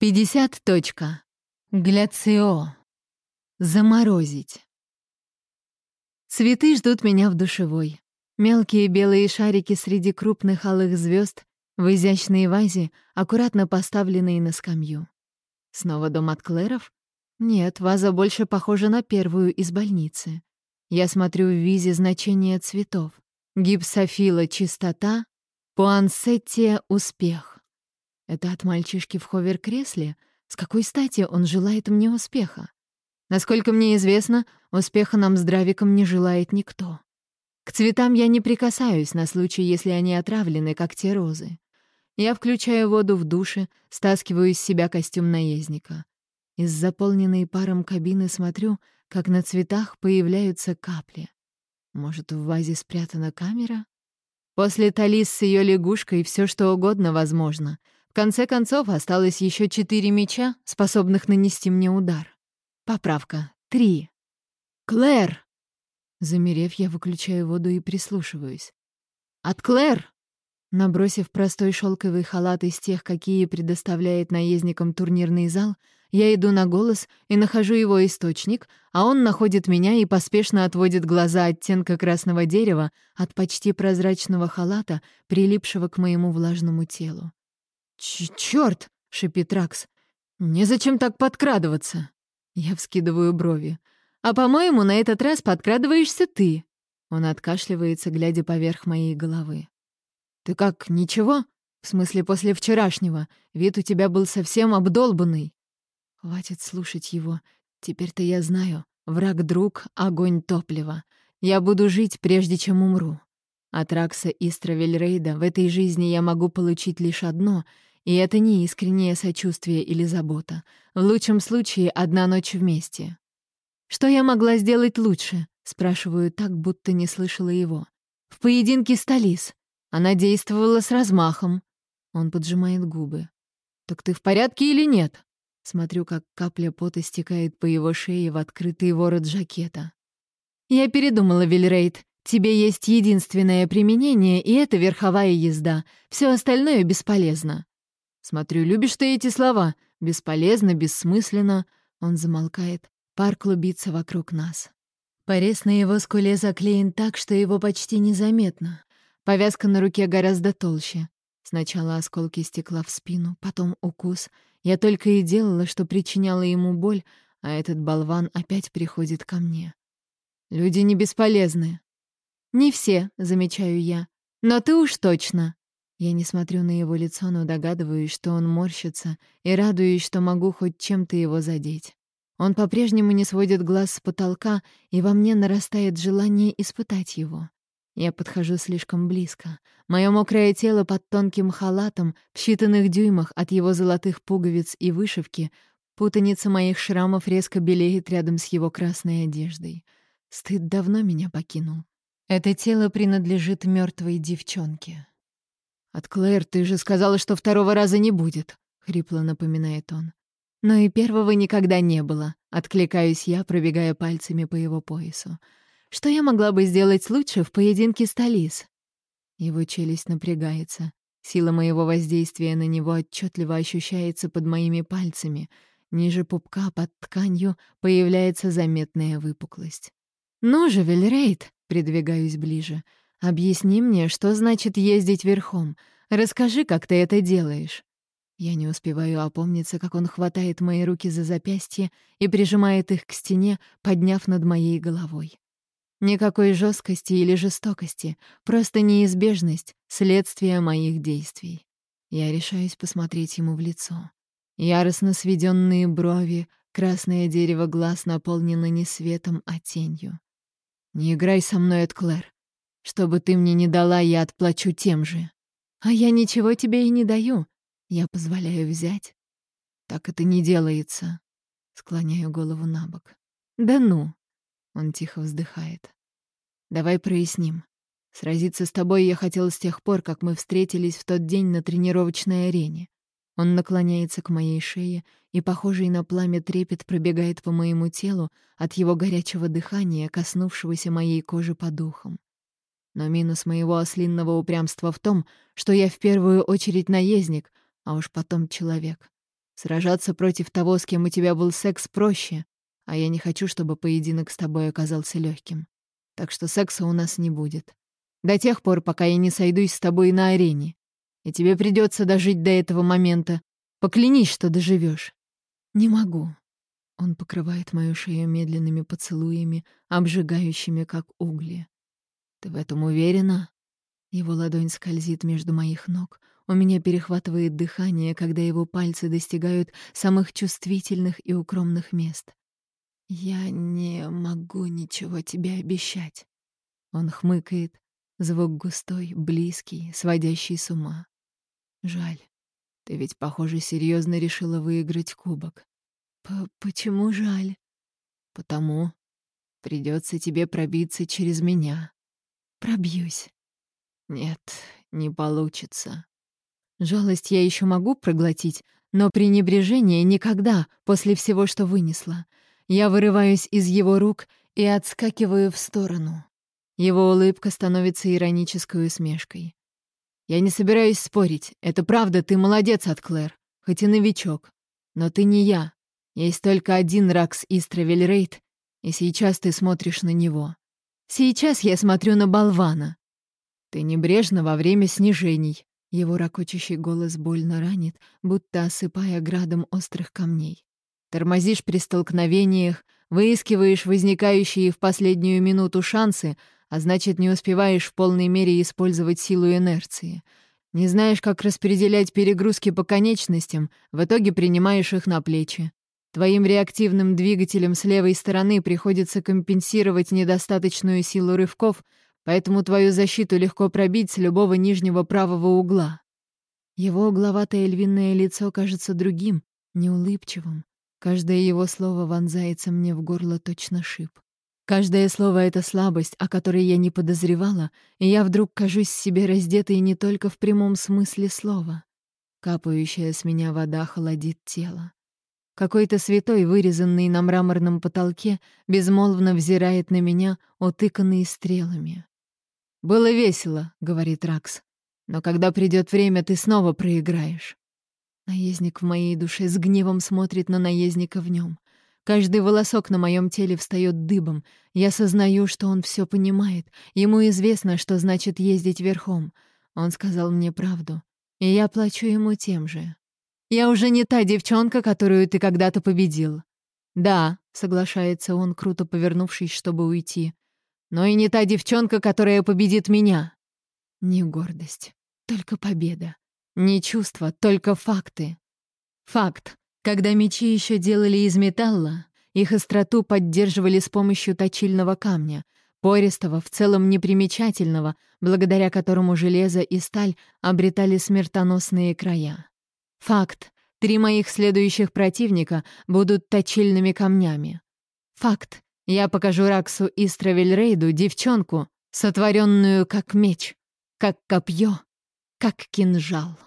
50. Точка. Гляцио. Заморозить. Цветы ждут меня в душевой. Мелкие белые шарики среди крупных алых звезд в изящной вазе, аккуратно поставленные на скамью. Снова дом от Клэров? Нет, ваза больше похожа на первую из больницы. Я смотрю в визе значение цветов. Гипсофила — чистота, пуансеттия — успех. Это от мальчишки в ховер-кресле? С какой стати он желает мне успеха? Насколько мне известно, успеха нам с Дравиком не желает никто. К цветам я не прикасаюсь на случай, если они отравлены, как те розы. Я включаю воду в душе, стаскиваю из себя костюм наездника. Из заполненной паром кабины смотрю, как на цветах появляются капли. Может, в вазе спрятана камера? После Талис с ее лягушкой все что угодно возможно — в конце концов, осталось еще четыре меча, способных нанести мне удар. Поправка. Три. «Клэр!» Замерев, я выключаю воду и прислушиваюсь. «От Клэр!» Набросив простой шелковый халат из тех, какие предоставляет наездникам турнирный зал, я иду на голос и нахожу его источник, а он находит меня и поспешно отводит глаза оттенка красного дерева от почти прозрачного халата, прилипшего к моему влажному телу. «Чёрт!» — шипит Ракс. «Незачем так подкрадываться!» Я вскидываю брови. «А, по-моему, на этот раз подкрадываешься ты!» Он откашливается, глядя поверх моей головы. «Ты как, ничего? В смысле, после вчерашнего. Вид у тебя был совсем обдолбанный». Хватит слушать его. Теперь-то я знаю. Враг — друг, огонь — топливо. Я буду жить, прежде чем умру. От Ракса и Стравельрейда в этой жизни я могу получить лишь одно — и это не искреннее сочувствие или забота. В лучшем случае одна ночь вместе. «Что я могла сделать лучше?» — спрашиваю так, будто не слышала его. «В поединке с Талис. Она действовала с размахом». Он поджимает губы. «Так ты в порядке или нет?» Смотрю, как капля пота стекает по его шее в открытый ворот жакета. «Я передумала, Вильрейд. Тебе есть единственное применение, и это верховая езда. Все остальное бесполезно». Смотрю, любишь ты эти слова? Бесполезно, бессмысленно. Он замолкает. Пар клубится вокруг нас. Порез на его скуле заклеен так, что его почти незаметно. Повязка на руке гораздо толще. Сначала осколки стекла в спину, потом укус. Я только и делала, что причиняла ему боль, а этот болван опять приходит ко мне. Люди не бесполезны. Не все, замечаю я. Но ты уж точно. Я не смотрю на его лицо, но догадываюсь, что он морщится, и радуюсь, что могу хоть чем-то его задеть. Он по-прежнему не сводит глаз с потолка, и во мне нарастает желание испытать его. Я подхожу слишком близко. Мое мокрое тело под тонким халатом, в считанных дюймах от его золотых пуговиц и вышивки, путаница моих шрамов резко белеет рядом с его красной одеждой. Стыд давно меня покинул. Это тело принадлежит мертвой девчонке. «От Клэр ты же сказала, что второго раза не будет», — хрипло напоминает он. «Но и первого никогда не было», — откликаюсь я, пробегая пальцами по его поясу. «Что я могла бы сделать лучше в поединке с Талис?» Его челюсть напрягается. Сила моего воздействия на него отчетливо ощущается под моими пальцами. Ниже пупка под тканью появляется заметная выпуклость. «Ну же, Вильрейд!» — придвигаюсь ближе — Объясни мне, что значит ездить верхом. Расскажи, как ты это делаешь». Я не успеваю опомниться, как он хватает мои руки за запястье и прижимает их к стене, подняв над моей головой. Никакой жесткости или жестокости, просто неизбежность, следствие моих действий. Я решаюсь посмотреть ему в лицо. Яростно сведенные брови, красное дерево глаз наполнено не светом, а тенью. «Не играй со мной, Эд Клэр. Что бы ты мне не дала, я отплачу тем же. А я ничего тебе и не даю. Я позволяю взять. Так это не делается. Склоняю голову на бок. Да ну. Он тихо вздыхает. Давай проясним. Сразиться с тобой я хотел с тех пор, как мы встретились в тот день на тренировочной арене. Он наклоняется к моей шее, и похожий на пламя трепет пробегает по моему телу от его горячего дыхания, коснувшегося моей кожи по духам. Но минус моего ослинного упрямства в том, что я в первую очередь наездник, а уж потом человек. Сражаться против того, с кем у тебя был секс, проще, а я не хочу, чтобы поединок с тобой оказался легким. Так что секса у нас не будет. До тех пор, пока я не сойдусь с тобой на арене. И тебе придется дожить до этого момента. Поклянись, что доживешь. Не могу. Он покрывает мою шею медленными поцелуями, обжигающими, как угли. Ты в этом уверена? Его ладонь скользит между моих ног, у меня перехватывает дыхание, когда его пальцы достигают самых чувствительных и укромных мест. «Я не могу ничего тебе обещать». Он хмыкает, звук густой, близкий, сводящий с ума. «Жаль. Ты ведь, похоже, серьезно решила выиграть кубок». П «Почему жаль?» «Потому придется тебе пробиться через меня». «Пробьюсь». «Нет, не получится». Жалость я еще могу проглотить, но пренебрежение никогда, после всего, что вынесла. Я вырываюсь из его рук и отскакиваю в сторону. Его улыбка становится иронической усмешкой. «Я не собираюсь спорить. Это правда, ты молодец, Атклэр, хоть и новичок. Но ты не я. Есть только один Ракс Истравель Рейд, и сейчас ты смотришь на него. Сейчас я смотрю на болвана. Ты небрежно во время снижений, его ракочущий голос больно ранит, будто осыпая градом острых камней. Тормозишь при столкновениях, выискиваешь возникающие в последнюю минуту шансы, а значит, не успеваешь в полной мере использовать силу инерции. Не знаешь, как распределять перегрузки по конечностям, в итоге принимаешь их на плечи. Твоим реактивным двигателем с левой стороны приходится компенсировать недостаточную силу рывков — поэтому твою защиту легко пробить с любого нижнего правого угла. Его угловатое львиное лицо кажется другим, неулыбчивым. Каждое его слово вонзается мне в горло точно шип. Каждое слово — это слабость, о которой я не подозревала, и я вдруг кажусь себе раздетой не только в прямом смысле слова. Капающая с меня вода холодит тело. Какой-то святой, вырезанный на мраморном потолке, безмолвно взирает на меня, утыканный стрелами. «Было весело», — говорит Ракс. «Но когда придет время, ты снова проиграешь». Наездник в моей душе с гневом смотрит на наездника в нем. Каждый волосок на моем теле встает дыбом. Я сознаю, что он все понимает. Ему известно, что значит ездить верхом. Он сказал мне правду. И я плачу ему тем же. «Я уже не та девчонка, которую ты когда-то победил». «Да», — соглашается он, круто повернувшись, чтобы уйти но и не та девчонка, которая победит меня. Не гордость, только победа. Не чувства, только факты. Факт. Когда мечи еще делали из металла, их остроту поддерживали с помощью точильного камня, пористого, в целом непримечательного, благодаря которому железо и сталь обретали смертоносные края. Факт. Три моих следующих противника будут точильными камнями. Факт. Я покажу Раксу и Стравельрейду девчонку, сотворенную как меч, как копье, как кинжал.